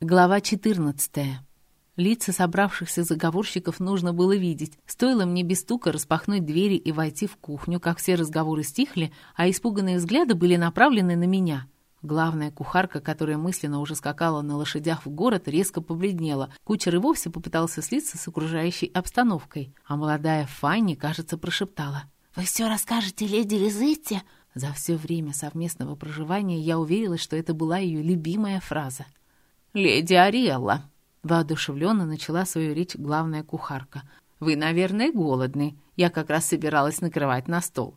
Глава 14. Лица собравшихся заговорщиков нужно было видеть. Стоило мне без стука распахнуть двери и войти в кухню, как все разговоры стихли, а испуганные взгляды были направлены на меня. Главная кухарка, которая мысленно уже скакала на лошадях в город, резко побледнела. Кучер и вовсе попытался слиться с окружающей обстановкой, а молодая Фанни, кажется, прошептала. «Вы все расскажете леди Лизетте?» За все время совместного проживания я уверилась, что это была ее любимая фраза. «Леди Ариэлла», — воодушевленно начала свою речь главная кухарка. «Вы, наверное, голодны. Я как раз собиралась накрывать на стол».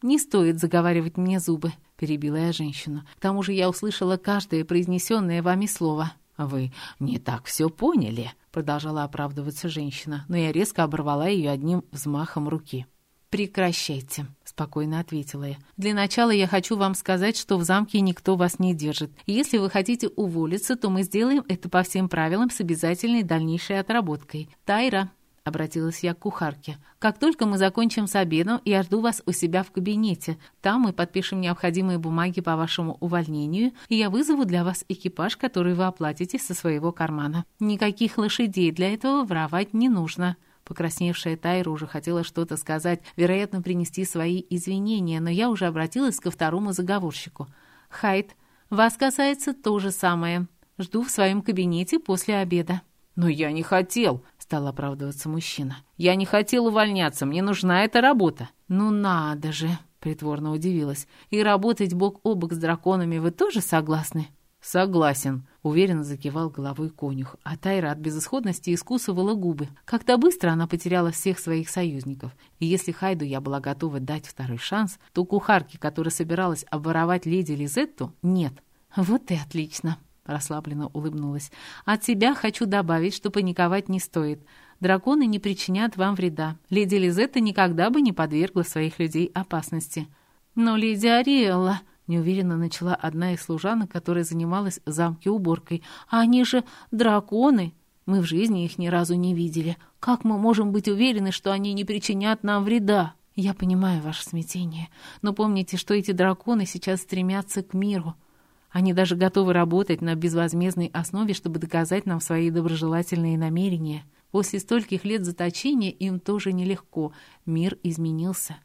«Не стоит заговаривать мне зубы», — перебила я женщину. «К тому же я услышала каждое произнесенное вами слово». «Вы не так все поняли», — продолжала оправдываться женщина, но я резко оборвала ее одним взмахом руки. «Прекращайте», — спокойно ответила я. «Для начала я хочу вам сказать, что в замке никто вас не держит. Если вы хотите уволиться, то мы сделаем это по всем правилам с обязательной дальнейшей отработкой. Тайра». — обратилась я к кухарке. «Как только мы закончим с обедом, я жду вас у себя в кабинете. Там мы подпишем необходимые бумаги по вашему увольнению, и я вызову для вас экипаж, который вы оплатите со своего кармана. Никаких лошадей для этого воровать не нужно». Покрасневшая Тайра уже хотела что-то сказать, вероятно, принести свои извинения, но я уже обратилась ко второму заговорщику. «Хайд, вас касается то же самое. Жду в своем кабинете после обеда». «Но я не хотел», — стал оправдываться мужчина. «Я не хотел увольняться, мне нужна эта работа». «Ну надо же», — притворно удивилась. «И работать бок о бок с драконами вы тоже согласны?» «Согласен», — уверенно закивал головой конюх, а Тайра от безысходности искусывала губы. Как-то быстро она потеряла всех своих союзников, и если Хайду я была готова дать второй шанс, то кухарке, которая собиралась обворовать леди Лизетту, нет. «Вот и отлично», — расслабленно улыбнулась. «От себя хочу добавить, что паниковать не стоит. Драконы не причинят вам вреда. Леди Лизетта никогда бы не подвергла своих людей опасности». «Но леди Ариэлла...» Неуверенно начала одна из служанок, которая занималась в замке уборкой. «А они же драконы! Мы в жизни их ни разу не видели. Как мы можем быть уверены, что они не причинят нам вреда?» «Я понимаю ваше смятение, но помните, что эти драконы сейчас стремятся к миру. Они даже готовы работать на безвозмездной основе, чтобы доказать нам свои доброжелательные намерения. После стольких лет заточения им тоже нелегко. Мир изменился».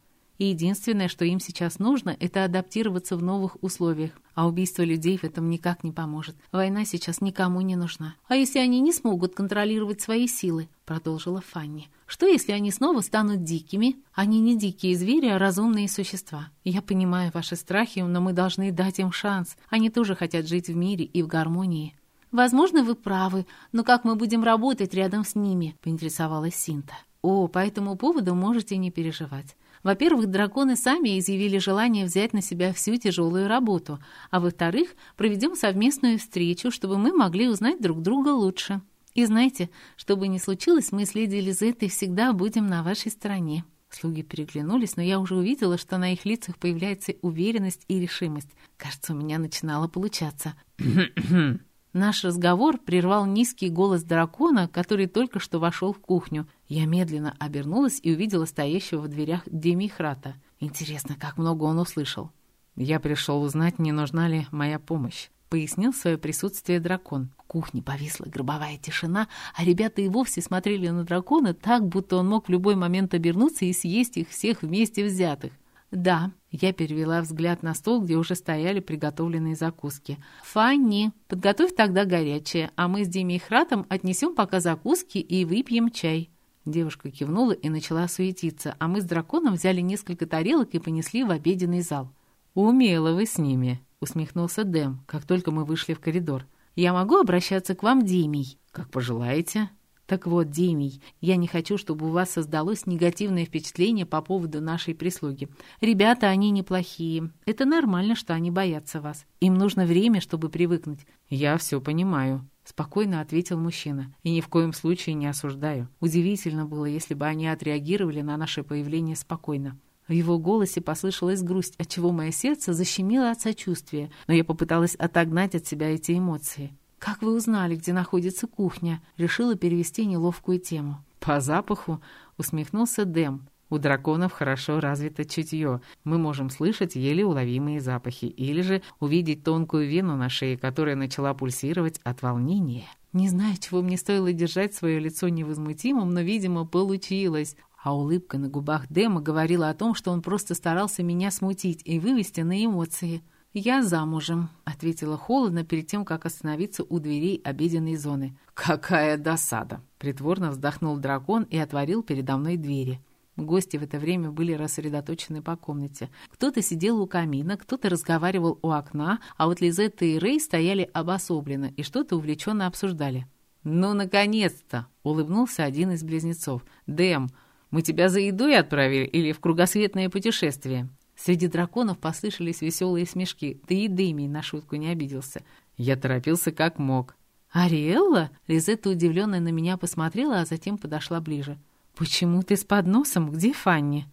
И единственное, что им сейчас нужно, это адаптироваться в новых условиях. А убийство людей в этом никак не поможет. Война сейчас никому не нужна. А если они не смогут контролировать свои силы? Продолжила Фанни. Что, если они снова станут дикими? Они не дикие звери, а разумные существа. Я понимаю ваши страхи, но мы должны дать им шанс. Они тоже хотят жить в мире и в гармонии. «Возможно, вы правы, но как мы будем работать рядом с ними?» — поинтересовалась Синта. «О, по этому поводу можете не переживать. Во-первых, драконы сами изъявили желание взять на себя всю тяжелую работу, а во-вторых, проведем совместную встречу, чтобы мы могли узнать друг друга лучше. И знаете, что бы ни случилось, мы с леди Лизеттой всегда будем на вашей стороне». Слуги переглянулись, но я уже увидела, что на их лицах появляется уверенность и решимость. Кажется, у меня начинало получаться. Наш разговор прервал низкий голос дракона, который только что вошел в кухню. Я медленно обернулась и увидела стоящего в дверях Демихрата. Интересно, как много он услышал. «Я пришел узнать, не нужна ли моя помощь», — пояснил свое присутствие дракон. В кухне повисла гробовая тишина, а ребята и вовсе смотрели на дракона так, будто он мог в любой момент обернуться и съесть их всех вместе взятых. «Да», — я перевела взгляд на стол, где уже стояли приготовленные закуски. «Фанни, подготовь тогда горячее, а мы с Дими и Хратом отнесем пока закуски и выпьем чай». Девушка кивнула и начала суетиться, а мы с драконом взяли несколько тарелок и понесли в обеденный зал. «Умело вы с ними», — усмехнулся Дэм, как только мы вышли в коридор. «Я могу обращаться к вам, Демий?» «Как пожелаете». Так вот, Демий, я не хочу, чтобы у вас создалось негативное впечатление по поводу нашей прислуги. Ребята, они неплохие. Это нормально, что они боятся вас. Им нужно время, чтобы привыкнуть. Я все понимаю. Спокойно ответил мужчина. И ни в коем случае не осуждаю. Удивительно было, если бы они отреагировали на наше появление спокойно. В его голосе послышалась грусть, отчего мое сердце защемило от сочувствия, но я попыталась отогнать от себя эти эмоции. «Как вы узнали, где находится кухня?» Решила перевести неловкую тему. «По запаху», — усмехнулся Дэм. У драконов хорошо развито чутье. Мы можем слышать еле уловимые запахи или же увидеть тонкую вену на шее, которая начала пульсировать от волнения. Не знаю, чего мне стоило держать свое лицо невозмутимым, но, видимо, получилось. А улыбка на губах Дэма говорила о том, что он просто старался меня смутить и вывести на эмоции. «Я замужем», — ответила холодно перед тем, как остановиться у дверей обеденной зоны. «Какая досада!» — притворно вздохнул дракон и отворил передо мной двери. Гости в это время были рассредоточены по комнате. Кто-то сидел у камина, кто-то разговаривал у окна, а вот Лизетта и Рэй стояли обособленно и что-то увлеченно обсуждали. «Ну, наконец-то!» — улыбнулся один из близнецов. «Дэм, мы тебя за едой отправили или в кругосветное путешествие?» Среди драконов послышались веселые смешки, да и Дэмий на шутку не обиделся. Я торопился как мог. «Ариэлла?» Лизетта удивленно на меня посмотрела, а затем подошла ближе. «Почему ты с подносом? Где Фанни?»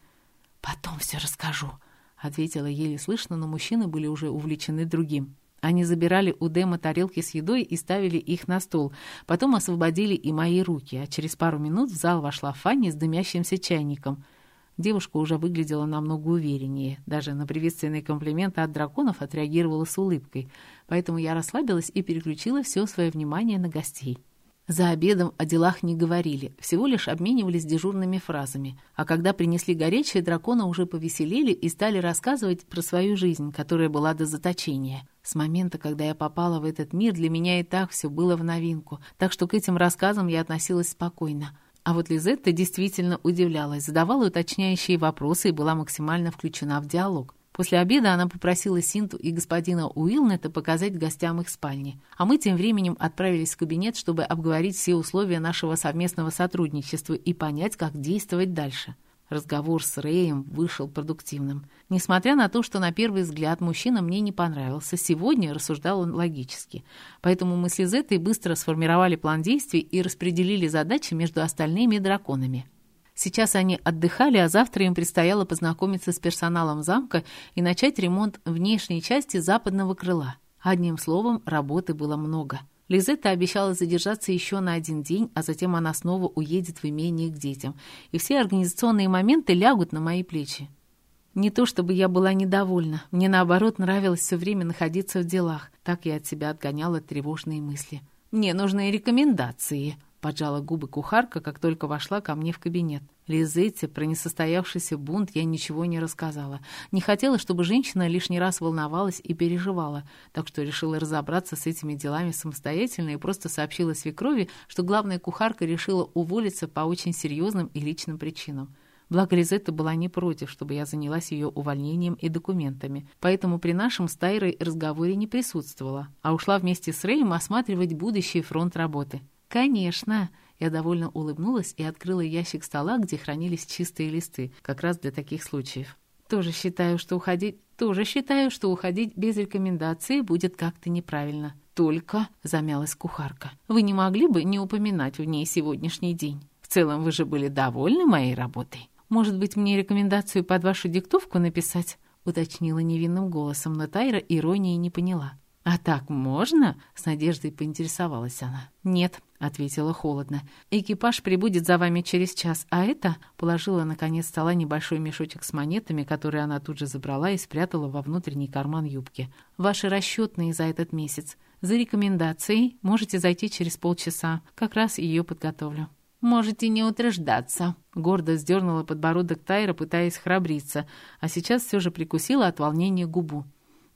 «Потом все расскажу», — ответила еле слышно, но мужчины были уже увлечены другим. Они забирали у Дэма тарелки с едой и ставили их на стол. Потом освободили и мои руки, а через пару минут в зал вошла Фанни с дымящимся чайником. Девушка уже выглядела намного увереннее. Даже на приветственные комплименты от драконов отреагировала с улыбкой. Поэтому я расслабилась и переключила все свое внимание на гостей. За обедом о делах не говорили, всего лишь обменивались дежурными фразами. А когда принесли горячее, драконы уже повеселели и стали рассказывать про свою жизнь, которая была до заточения. С момента, когда я попала в этот мир, для меня и так все было в новинку, так что к этим рассказам я относилась спокойно. А вот Лизетта действительно удивлялась, задавала уточняющие вопросы и была максимально включена в диалог. После обеда она попросила Синту и господина Уилнета показать гостям их спальни, а мы тем временем отправились в кабинет, чтобы обговорить все условия нашего совместного сотрудничества и понять, как действовать дальше. Разговор с Рэем вышел продуктивным. Несмотря на то, что на первый взгляд мужчина мне не понравился, сегодня рассуждал он логически. Поэтому мы с Лизеттой быстро сформировали план действий и распределили задачи между остальными драконами. Сейчас они отдыхали, а завтра им предстояло познакомиться с персоналом замка и начать ремонт внешней части западного крыла. Одним словом, работы было много. Лизетта обещала задержаться еще на один день, а затем она снова уедет в имение к детям. И все организационные моменты лягут на мои плечи. Не то чтобы я была недовольна, мне наоборот нравилось все время находиться в делах. Так я от себя отгоняла тревожные мысли. «Мне нужны рекомендации», Поджала губы кухарка, как только вошла ко мне в кабинет. Лизетте про несостоявшийся бунт я ничего не рассказала. Не хотела, чтобы женщина лишний раз волновалась и переживала, так что решила разобраться с этими делами самостоятельно и просто сообщила свекрови, что главная кухарка решила уволиться по очень серьезным и личным причинам. Благо Лизетта была не против, чтобы я занялась ее увольнением и документами, поэтому при нашем с Тайрой разговоре не присутствовала, а ушла вместе с Рэем осматривать будущий фронт работы. «Конечно!» Я довольно улыбнулась и открыла ящик стола, где хранились чистые листы, как раз для таких случаев. «Тоже считаю, что уходить... Тоже считаю, что уходить без рекомендации будет как-то неправильно. Только...» — замялась кухарка. «Вы не могли бы не упоминать в ней сегодняшний день? В целом вы же были довольны моей работой. Может быть, мне рекомендацию под вашу диктовку написать?» — уточнила невинным голосом, но Тайра иронии не поняла. «А так можно?» — с надеждой поинтересовалась она. «Нет», — ответила холодно. «Экипаж прибудет за вами через час, а это...» — положила на конец стола небольшой мешочек с монетами, который она тут же забрала и спрятала во внутренний карман юбки. «Ваши расчетные за этот месяц. За рекомендацией можете зайти через полчаса. Как раз ее подготовлю». «Можете не утруждаться», — гордо сдернула подбородок Тайра, пытаясь храбриться, а сейчас все же прикусила от волнения губу.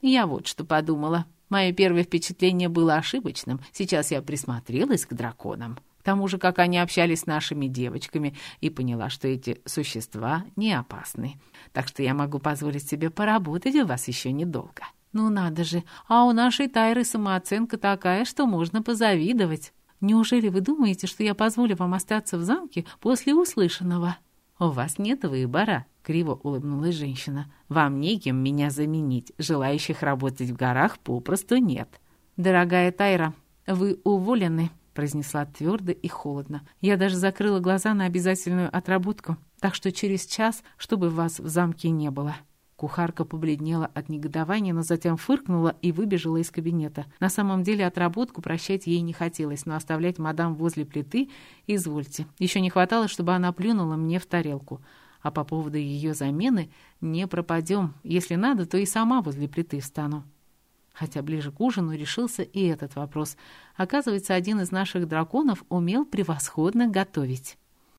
«Я вот что подумала. Мое первое впечатление было ошибочным. Сейчас я присмотрелась к драконам. К тому же, как они общались с нашими девочками, и поняла, что эти существа не опасны. Так что я могу позволить себе поработать у вас еще недолго. Ну надо же, а у нашей Тайры самооценка такая, что можно позавидовать. Неужели вы думаете, что я позволю вам остаться в замке после услышанного? У вас нет выбора, Криво улыбнулась женщина. «Вам неким меня заменить. Желающих работать в горах попросту нет». «Дорогая Тайра, вы уволены», — произнесла твердо и холодно. «Я даже закрыла глаза на обязательную отработку, так что через час, чтобы вас в замке не было». Кухарка побледнела от негодования, но затем фыркнула и выбежала из кабинета. На самом деле отработку прощать ей не хотелось, но оставлять мадам возле плиты — извольте. Еще не хватало, чтобы она плюнула мне в тарелку. А по поводу ее замены не пропадем. Если надо, то и сама возле плиты встану. Хотя ближе к ужину решился и этот вопрос. Оказывается, один из наших драконов умел превосходно готовить.